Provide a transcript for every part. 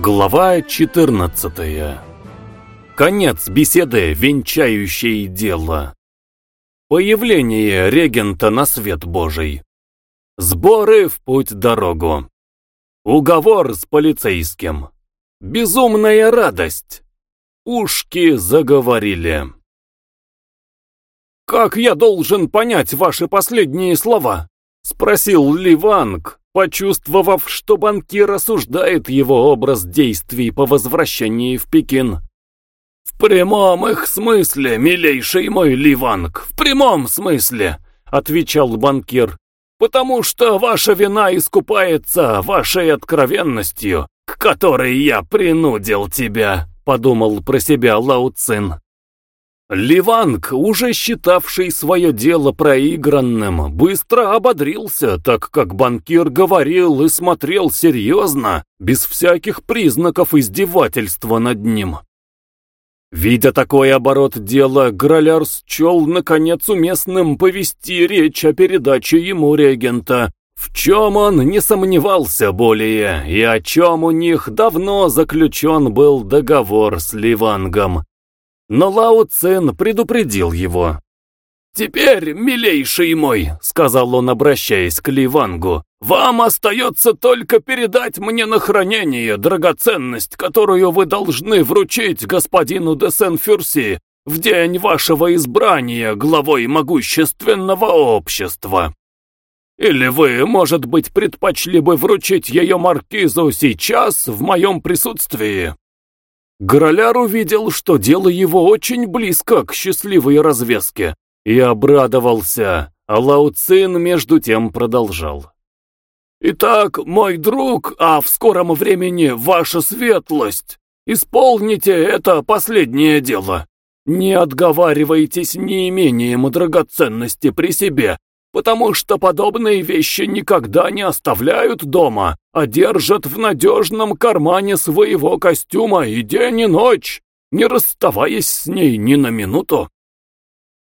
Глава 14 Конец беседы, венчающей дело. Появление регента на свет Божий. Сборы в путь-дорогу. Уговор с полицейским. Безумная радость. Ушки заговорили. «Как я должен понять ваши последние слова?» — спросил Ливанг, почувствовав, что банкир осуждает его образ действий по возвращении в Пекин. «В прямом их смысле, милейший мой Ливанг, в прямом смысле», — отвечал банкир, «потому что ваша вина искупается вашей откровенностью, к которой я принудил тебя», — подумал про себя Лао Цин. Ливанг, уже считавший свое дело проигранным, быстро ободрился, так как банкир говорил и смотрел серьезно, без всяких признаков издевательства над ним. Видя такой оборот дела, Граляр счел наконец уместным повести речь о передаче ему регента, в чем он не сомневался более, и о чем у них давно заключен был договор с Ливангом. Но Лао Цин предупредил его. «Теперь, милейший мой», — сказал он, обращаясь к Ливангу, «вам остается только передать мне на хранение драгоценность, которую вы должны вручить господину де Сен-Фюрси в день вашего избрания главой могущественного общества. Или вы, может быть, предпочли бы вручить ее маркизу сейчас, в моем присутствии?» Гороляр увидел, что дело его очень близко к счастливой развязке, и обрадовался, а Лао Цин между тем продолжал. «Итак, мой друг, а в скором времени ваша светлость, исполните это последнее дело. Не отговаривайтесь неимением драгоценности при себе, потому что подобные вещи никогда не оставляют дома, а держат в надежном кармане своего костюма и день и ночь, не расставаясь с ней ни на минуту.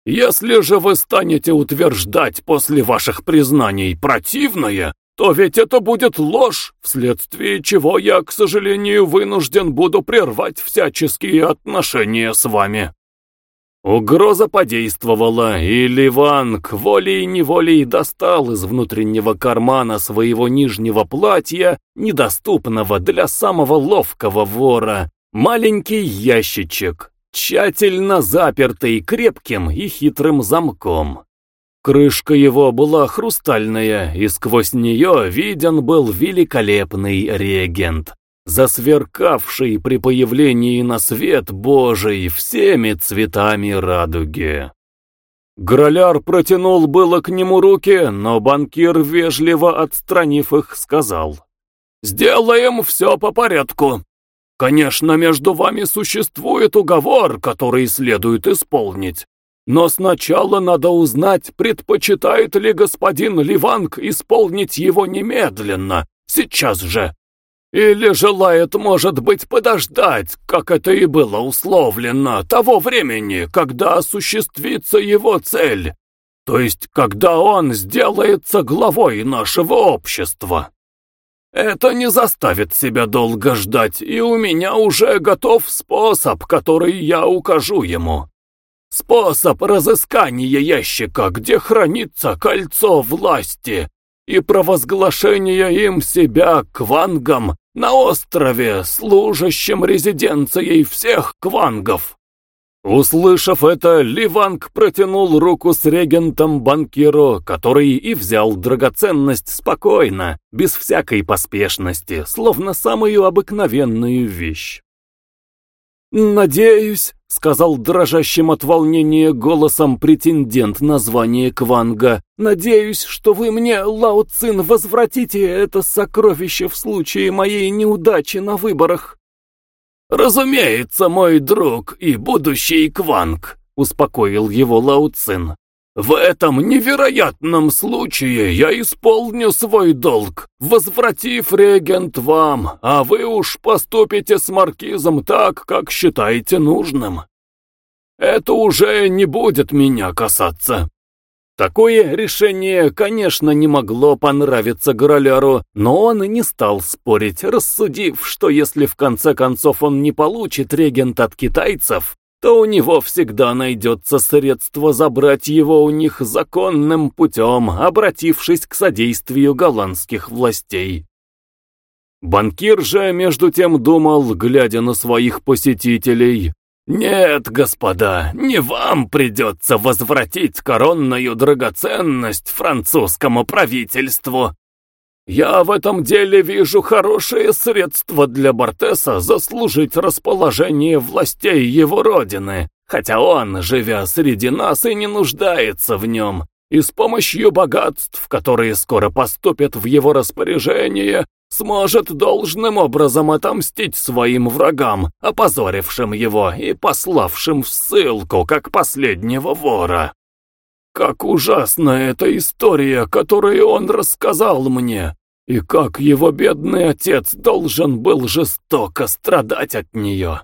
Если же вы станете утверждать после ваших признаний противное, то ведь это будет ложь, вследствие чего я, к сожалению, вынужден буду прервать всяческие отношения с вами. Угроза подействовала, и Ливанг волей-неволей достал из внутреннего кармана своего нижнего платья, недоступного для самого ловкого вора, маленький ящичек, тщательно запертый крепким и хитрым замком. Крышка его была хрустальная, и сквозь нее виден был великолепный регент засверкавший при появлении на свет Божий всеми цветами радуги. Граляр протянул было к нему руки, но банкир, вежливо отстранив их, сказал, «Сделаем все по порядку. Конечно, между вами существует уговор, который следует исполнить. Но сначала надо узнать, предпочитает ли господин Ливанг исполнить его немедленно, сейчас же. Или желает, может быть, подождать, как это и было условлено, того времени, когда осуществится его цель, то есть когда он сделается главой нашего общества. Это не заставит себя долго ждать, и у меня уже готов способ, который я укажу ему. Способ разыскания ящика, где хранится кольцо власти, и провозглашения им себя квангом на острове, служащем резиденцией всех квангов. Услышав это, Ливанг протянул руку с регентом банкиру, который и взял драгоценность спокойно, без всякой поспешности, словно самую обыкновенную вещь. «Надеюсь», — сказал дрожащим от волнения голосом претендент на звание Кванга, «надеюсь, что вы мне, Лао Цин, возвратите это сокровище в случае моей неудачи на выборах». «Разумеется, мой друг и будущий Кванг», — успокоил его Лао Цин. В этом невероятном случае я исполню свой долг, возвратив регент вам, а вы уж поступите с маркизом так, как считаете нужным. Это уже не будет меня касаться. Такое решение, конечно, не могло понравиться Гороляру, но он не стал спорить, рассудив, что если в конце концов он не получит регент от китайцев, то у него всегда найдется средство забрать его у них законным путем, обратившись к содействию голландских властей. Банкир же, между тем, думал, глядя на своих посетителей, «Нет, господа, не вам придется возвратить коронную драгоценность французскому правительству. Я в этом деле вижу хорошее средство для Бортеса заслужить расположение властей его родины, хотя он, живя среди нас, и не нуждается в нем, и с помощью богатств, которые скоро поступят в его распоряжение, сможет должным образом отомстить своим врагам, опозорившим его и пославшим в ссылку, как последнего вора. Как ужасна эта история, которую он рассказал мне, и как его бедный отец должен был жестоко страдать от нее.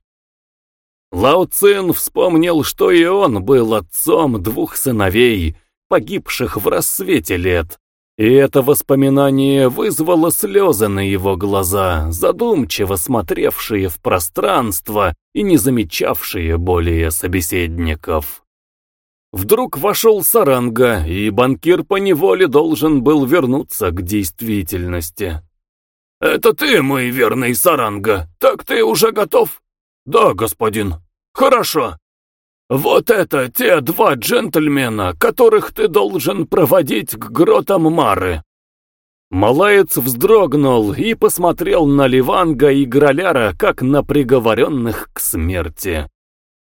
Лао Цин вспомнил, что и он был отцом двух сыновей, погибших в рассвете лет, и это воспоминание вызвало слезы на его глаза, задумчиво смотревшие в пространство и не замечавшие более собеседников. Вдруг вошел Саранга, и банкир поневоле должен был вернуться к действительности. «Это ты, мой верный Саранга? Так ты уже готов?» «Да, господин». «Хорошо. «Вот это те два джентльмена, которых ты должен проводить к гротам Мары!» Малаец вздрогнул и посмотрел на Ливанга и Граляра, как на приговоренных к смерти.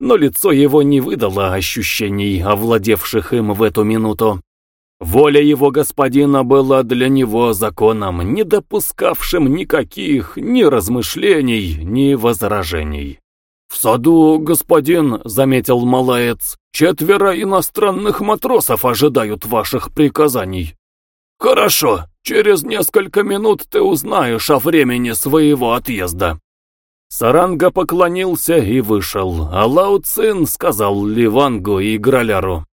Но лицо его не выдало ощущений, овладевших им в эту минуту. Воля его господина была для него законом, не допускавшим никаких ни размышлений, ни возражений. «В саду, господин», — заметил малаец, — «четверо иностранных матросов ожидают ваших приказаний». «Хорошо, через несколько минут ты узнаешь о времени своего отъезда». Саранга поклонился и вышел, а Лао Цин сказал Ливангу и Граляру.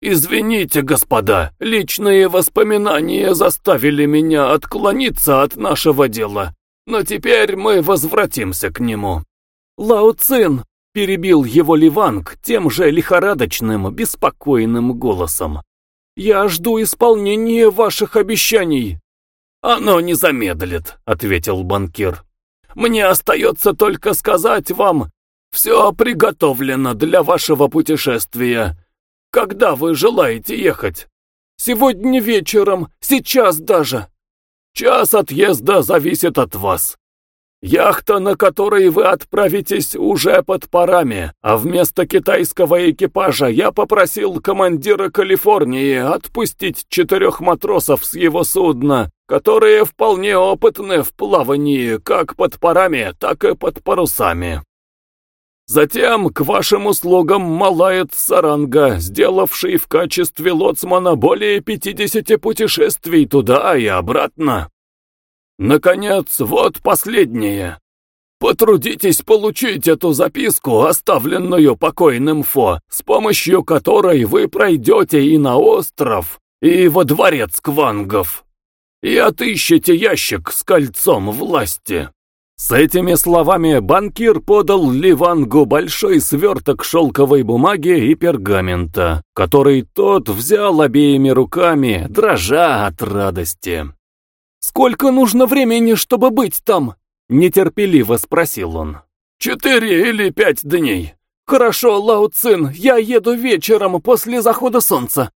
«Извините, господа, личные воспоминания заставили меня отклониться от нашего дела, но теперь мы возвратимся к нему». «Лао Цин!» — перебил его Ливанг тем же лихорадочным, беспокойным голосом. «Я жду исполнения ваших обещаний». «Оно не замедлит», — ответил банкир. «Мне остается только сказать вам, все приготовлено для вашего путешествия. Когда вы желаете ехать?» «Сегодня вечером, сейчас даже». «Час отъезда зависит от вас. Яхта, на которой вы отправитесь, уже под парами, а вместо китайского экипажа я попросил командира Калифорнии отпустить четырех матросов с его судна, которые вполне опытны в плавании как под парами, так и под парусами. Затем к вашим услугам малает Саранга, сделавший в качестве лоцмана более 50 путешествий туда и обратно. Наконец, вот последнее. Потрудитесь получить эту записку, оставленную покойным Фо, с помощью которой вы пройдете и на остров, и во дворец Квангов, и отыщете ящик с кольцом власти. С этими словами банкир подал Ливангу большой сверток шелковой бумаги и пергамента, который тот взял обеими руками, дрожа от радости. «Сколько нужно времени, чтобы быть там?» — нетерпеливо спросил он. «Четыре или пять дней». «Хорошо, Лао Цин, я еду вечером после захода солнца».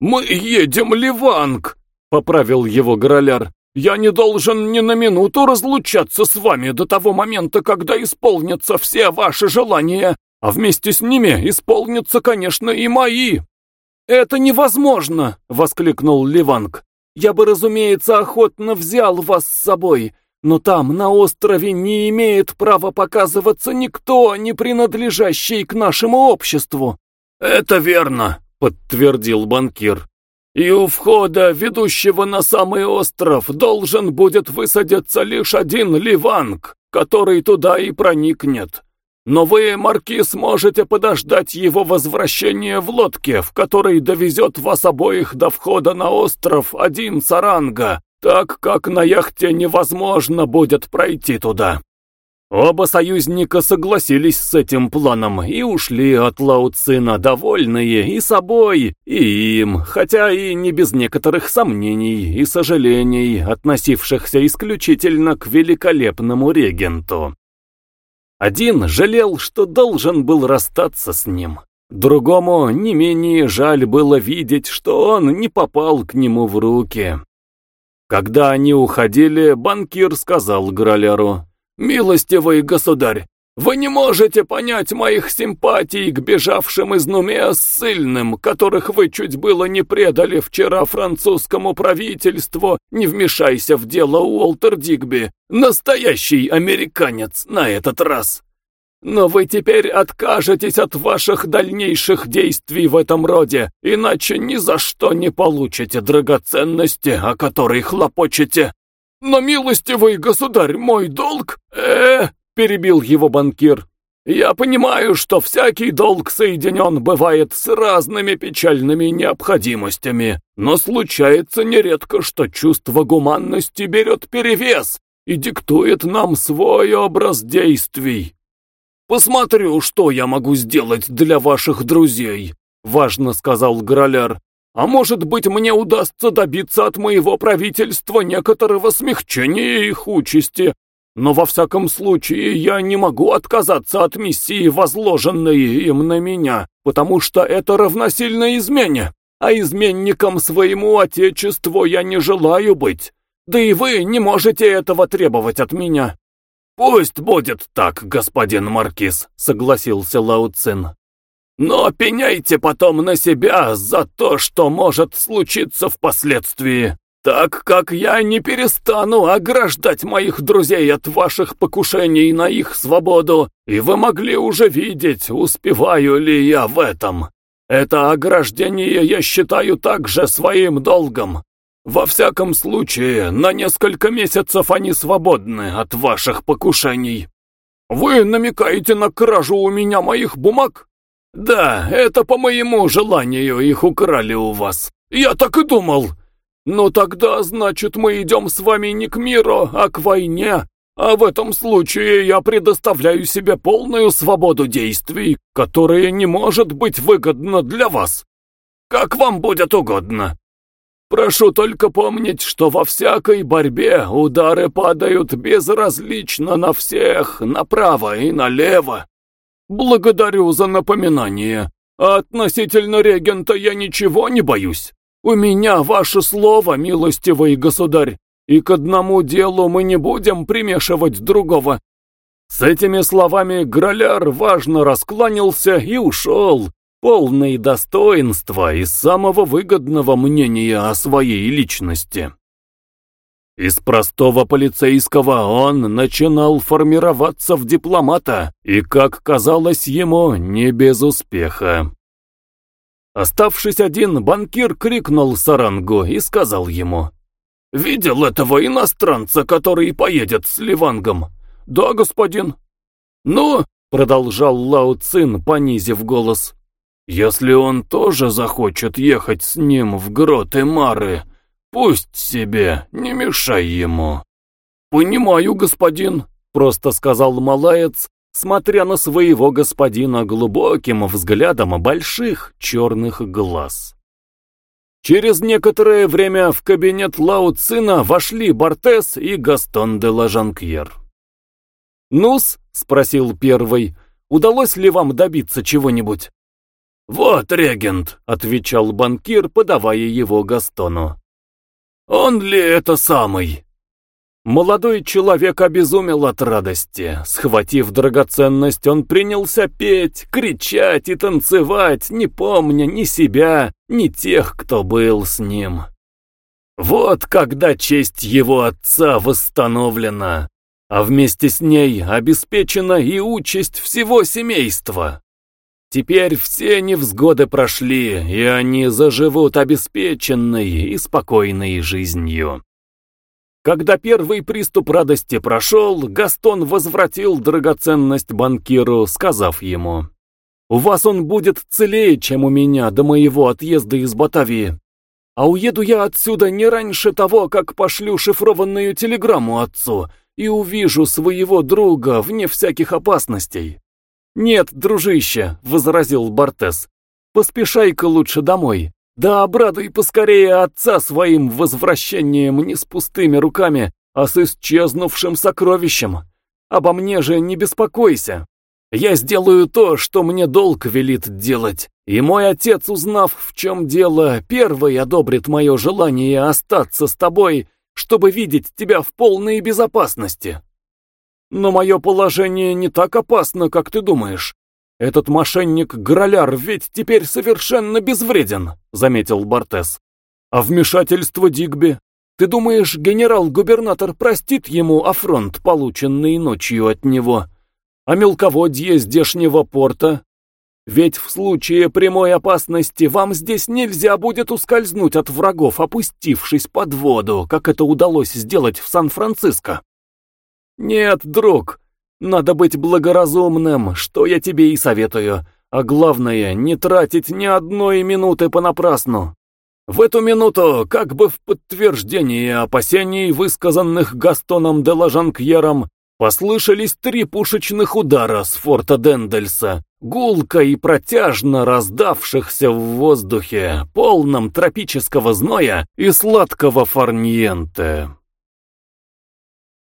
«Мы едем, Ливанг», — поправил его Гороляр. «Я не должен ни на минуту разлучаться с вами до того момента, когда исполнятся все ваши желания, а вместе с ними исполнятся, конечно, и мои». «Это невозможно!» — воскликнул Ливанг. Я бы, разумеется, охотно взял вас с собой, но там, на острове, не имеет права показываться никто, не принадлежащий к нашему обществу». «Это верно», — подтвердил банкир. «И у входа, ведущего на самый остров, должен будет высадиться лишь один ливанг, который туда и проникнет. Но вы, маркиз, можете подождать его возвращения в лодке, в которой довезет вас обоих до входа на остров один саранга, так как на яхте невозможно будет пройти туда. Оба союзника согласились с этим планом и ушли от Лауцина довольные и собой, и им, хотя и не без некоторых сомнений и сожалений, относившихся исключительно к великолепному регенту. Один жалел, что должен был расстаться с ним. Другому не менее жаль было видеть, что он не попал к нему в руки. Когда они уходили, банкир сказал Граляру, «Милостивый государь, вы не можете понять моих симпатий к бежавшим из Нумеа ссыльным, которых вы чуть было не предали вчера французскому правительству, не вмешайся в дело Уолтер Дигби, настоящий американец на этот раз. Но вы теперь откажетесь от ваших дальнейших действий в этом роде, иначе ни за что не получите драгоценности, о которой хлопочете. «Но, милостивый государь, мой долг...» э перебил его банкир. «Я понимаю, что всякий долг соединен бывает с разными печальными необходимостями, но случается нередко, что чувство гуманности берет перевес и диктует нам свой образ действий. Посмотрю, что я могу сделать для ваших друзей», — важно сказал Граляр. А может быть, мне удастся добиться от моего правительства некоторого смягчения их участи. Но во всяком случае я не могу отказаться от миссии, возложенной им на меня, потому что это равносильно измене. А изменником своему отечеству я не желаю быть. Да и вы не можете этого требовать от меня. «Пусть будет так, господин Маркиз», — согласился Лао Цин. Но пеняйте потом на себя за то, что может случиться впоследствии, так как я не перестану ограждать моих друзей от ваших покушений на их свободу, и вы могли уже видеть, успеваю ли я в этом. Это ограждение я считаю также своим долгом. Во всяком случае, на несколько месяцев они свободны от ваших покушений. Вы намекаете на кражу у меня моих бумаг? «Да, это по моему желанию их украли у вас. Я так и думал. Но тогда, значит, мы идем с вами не к миру, а к войне. А в этом случае я предоставляю себе полную свободу действий, которая не может быть выгодна для вас. Как вам будет угодно. Прошу только помнить, что во всякой борьбе удары падают безразлично на всех, направо и налево. «Благодарю за напоминание. А относительно регента я ничего не боюсь. У меня ваше слово, милостивый государь, и к одному делу мы не будем примешивать другого». С этими словами Граляр важно раскланялся и ушел, полный достоинства и самого выгодного мнения о своей личности. Из простого полицейского он начинал формироваться в дипломата, и, как казалось ему, не без успеха. Оставшись один, банкир крикнул Сарангу и сказал ему, «Видел этого иностранца, который поедет с Ливангом?» «Да, господин». «Ну», — продолжал Лао Цин, понизив голос, «если он тоже захочет ехать с ним в гроты Мары, Пусть себе, не мешай ему. Понимаю, господин, просто сказал малаец, смотря на своего господина глубоким взглядом больших черных глаз. Через некоторое время в кабинет Лао вошли Бортес и Гастон де Лажанкьер. «Ну-с?» — спросил первый. «Удалось ли вам добиться чего-нибудь?» «Вот регент», — отвечал банкир, подавая его Гастону. «Он ли это самый?» Молодой человек обезумел от радости. Схватив драгоценность, он принялся петь, кричать и танцевать, не помня ни себя, ни тех, кто был с ним. Вот когда честь его отца восстановлена, а вместе с ней обеспечена и участь всего семейства. Теперь все невзгоды прошли, и они заживут обеспеченной и спокойной жизнью. Когда первый приступ радости прошел, Гастон возвратил драгоценность банкиру, сказав ему, «У вас он будет целее, чем у меня до моего отъезда из Батавии. А уеду я отсюда не раньше того, как пошлю шифрованную телеграмму отцу и увижу своего друга вне всяких опасностей». «Нет, дружище», — возразил Бортес, — «поспешай-ка лучше домой. Да обрадуй поскорее отца своим возвращением не с пустыми руками, а с исчезнувшим сокровищем. Обо мне же не беспокойся. Я сделаю то, что мне долг велит делать, и мой отец, узнав, в чем дело, первый одобрит мое желание остаться с тобой, чтобы видеть тебя в полной безопасности. Но мое положение не так опасно, как ты думаешь. «Этот мошенник-граляр ведь теперь совершенно безвреден», — заметил Бортес. «А вмешательство Дигби? Ты думаешь, генерал-губернатор простит ему афронт, полученный ночью от него? А мелководье здешнего порта? Ведь в случае прямой опасности вам здесь нельзя будет ускользнуть от врагов, опустившись под воду, как это удалось сделать в Сан-Франциско. Нет, друг, надо быть благоразумным, что я тебе и советую. А главное, не тратить ни одной минуты понапрасну. В эту минуту, как бы в подтверждение опасений, высказанных Gastoном де Лажанкьером, послышались три пушечных удара с форта Дендельса, гулко и протяжно раздавшихся в воздухе, полном тропического зноя и сладкого фарниенте.